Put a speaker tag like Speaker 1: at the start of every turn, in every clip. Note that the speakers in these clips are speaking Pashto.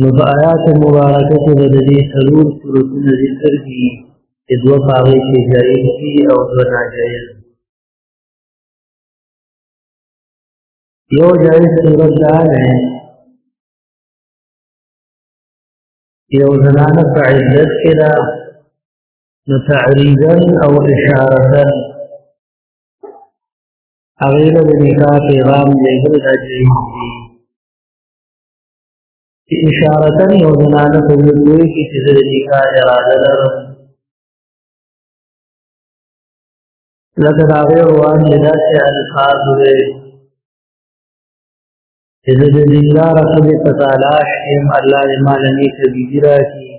Speaker 1: نو په آیات مبارکه کې د دې څلور صورتونه ذکر دي چې دوه پاوې کې جایز دي او دوه ناجایز یو جایز صورت دا ده یو زنانه په عزت کې ده نو تعریضا او اشارتا هغه له نکاح پیغام دی هغه د جایز دي چې اشارتا یو زنانه په دې کوي چې د نکاح اراده لرم لکه دا غیر روان دي دا چې الفاظ دې چې د دینار رسول په تلاش کې الله دې مال نه کوي راځي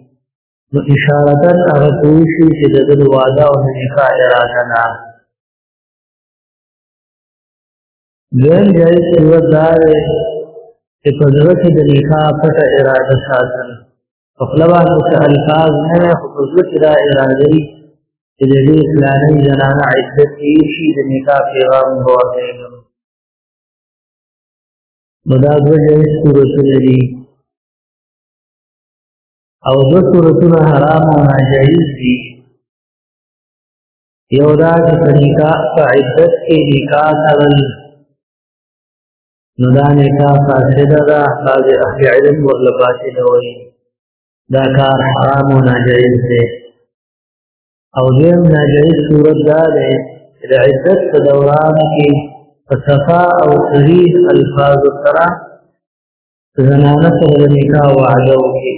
Speaker 1: نو اشارتا هغه کوي چې د دې وعده او نکاح اراده نه دویم جایز صورت دا دی چې په زړه کې د نکاح پټه اراده ساتل په خوله باندې څه الفاظ نه وي خو په زړه کې دا اراده وي چې د دې فلانۍ زنانه عزت تېر شي د نکاح پیغام به ورته کړم نو دا دوه جایز صورتونه دي او دوه صورتونه حرام او ناجایز دي یو دا چې په نکاح په عدت کې نکاح تړل نو دا نکاح فاسده ده بعضې اهل علم ورله باطله وایي دا کار حرام و ناجایز دی او دویم ناجایز صورت دا دی چې د عدت په دوران کې په صفا او صریح الفاظو سره زنانه سره د نکاح وعده وکړي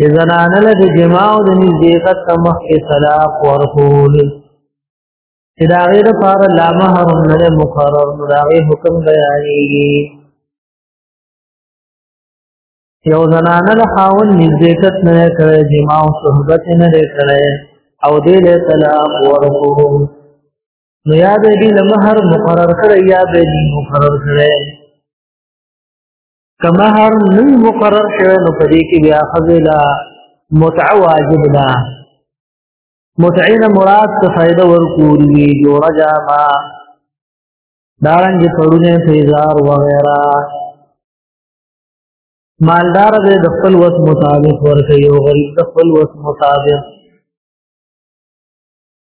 Speaker 1: چې زنانه له جماع او د نزدېکت ته مخکې طلاق ورکول چې د هغې لپاره لا مهر هم نه دی مقرر نو د هغې حکم بیانېږي یو زنانه له خاوند نزدېکت نه دی کړی جماع او صحبت یې نه دی کړی او دې له طلاق ورکول نو یا به دې له مهر مقرر کړی یا به دې مقرر کړی کما هر نه مقرر شوی نو پدې کې بیا خزلا متع واجب ده متعین مراد ته فائدہ ورکول وی جو رجا ما دارنګ پړونه فیزار وغیرہ مالدار دې د خپل وس مطابق ورکه یو غریب د خپل وس مطابق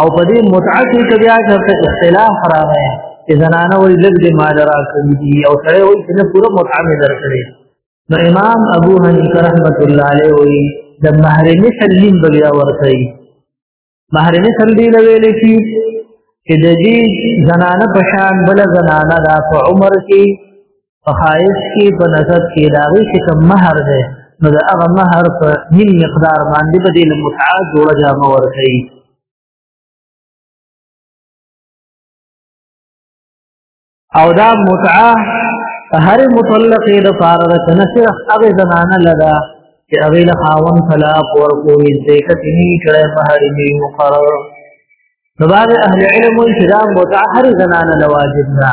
Speaker 1: او په دې متعه کې چې بیا چرته اختلاف راغی چې زنانه وایي لږ دې مال راکړي دي او سړی وایي چې نه پوره متعه مې درکړې نو امام ابو حنیفه رحمت الله علیه وایي د مهر مثل نیم به بیا ورکړي مهر مثل دی له ویل شي چې د دې زنانه په شان بل زنانه دا په عمر کې په خایس کې په نسب کې دا وی چې کوم مہر ده نو دا هغه مہر په نیم مقدار باندې به د متعه جوړه جامه ورکړي او دا متعه هر مطلق د فارغ تنسر هغه زنانه لدا چې هغه له خاون طلاق ورکوي ځکه چې نه کړه مہر یې مقرر نو بعض اهل علم وایي چې دا متعه هر زنانه لواجب ده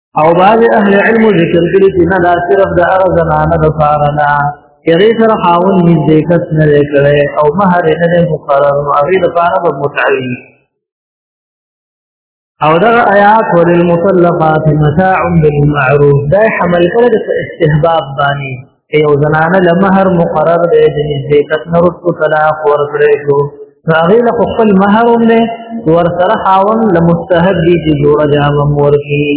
Speaker 1: او بعض اهل علم ذکر کړي چې نه دا صرف د هغه زنانه د پاره نه هغه سره خاون نږدې کس نه کړي او مہر نه دی مقرر نو هغه د پاره به متعین او دا آیات وللمطلقات متاع بالمعروف دا حمل کړي د استحباب باندې که یو زنانه له مهر مقرر دی د نزدېکت نه وروسته طلاق ورکړی شو نو هغې له خو خپل مهر هم دی ورسره خاوند له مستحب دي چې جوړه جامه هم ورکړي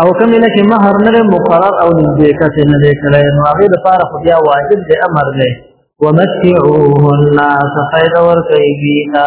Speaker 1: او کومې نه چې مهر نه دی مقرر او نزدېکت یې نه دی کړی نو هغې دپاره خو بیا واجب دی امر دی ومتعوهن څه فایده ورکوي دوی ته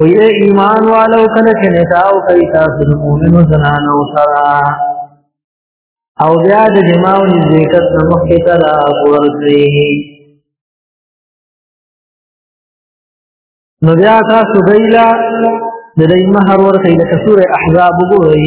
Speaker 1: او یې ایمان والو کله چې نکاح او کوي تاسو د مؤمنو زنانو سره او بیا د جماع او نزدېکت نه مخکې طلاق ورکړي نو بیا تاسو دیلا د دې مہر ورکړي لکه سورې احزاب وګورئ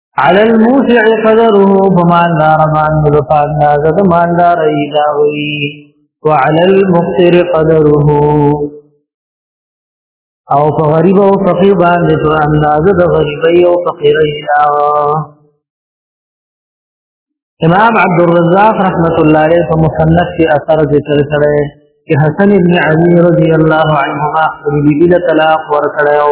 Speaker 1: على الموسع قدره فمان دار مان بلفان نازد مان دار ایداوی وعلى المقتر قدره او په غریب او فقیر باندې په اندازه د غریبۍ او فقیرۍ امام عبد الرزاق رحمت الله علیه په مصنف کې اثر ذکر کړی چې حسن ابن علی رضی الله عنهما خپل بیبي له طلاق ورکړی او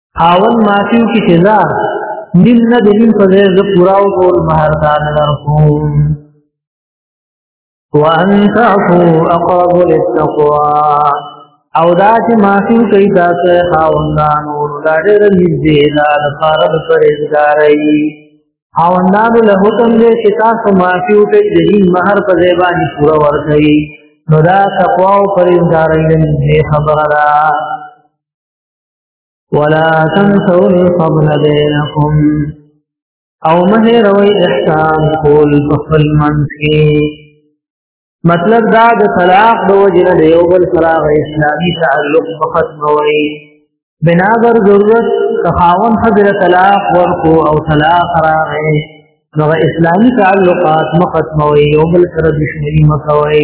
Speaker 1: خاون ماتیو کی سزا نیم نه د نیم په ځای زه پورا وکول مهر تا نه درکوم وان تعفو اقرب للتقوى او دا چې معافي کوي تاسو خاوندان او دا ډېر نږدې دا د فرض پرېزګاري خاوندان له حکم دې چې تاسو معافي کوي د دین مہر په ځای باندې پورا ورکړي نو دا تقوا او پرېزګاري نږدې خبره ده ولا تنسوا الفضل بينكم او مه روي احسان کول په خپل منځ کې مطلب دا د طلاق د وجې نه د یو بل سره غ اسلامي تعلق په ختموي بنا بر ضرورت که خاوند ښځې له طلاق ورکړو او طلاق راغی نو غ اسلامي تعلقات مه ختموئ یو بل سره دښمني مه کوئ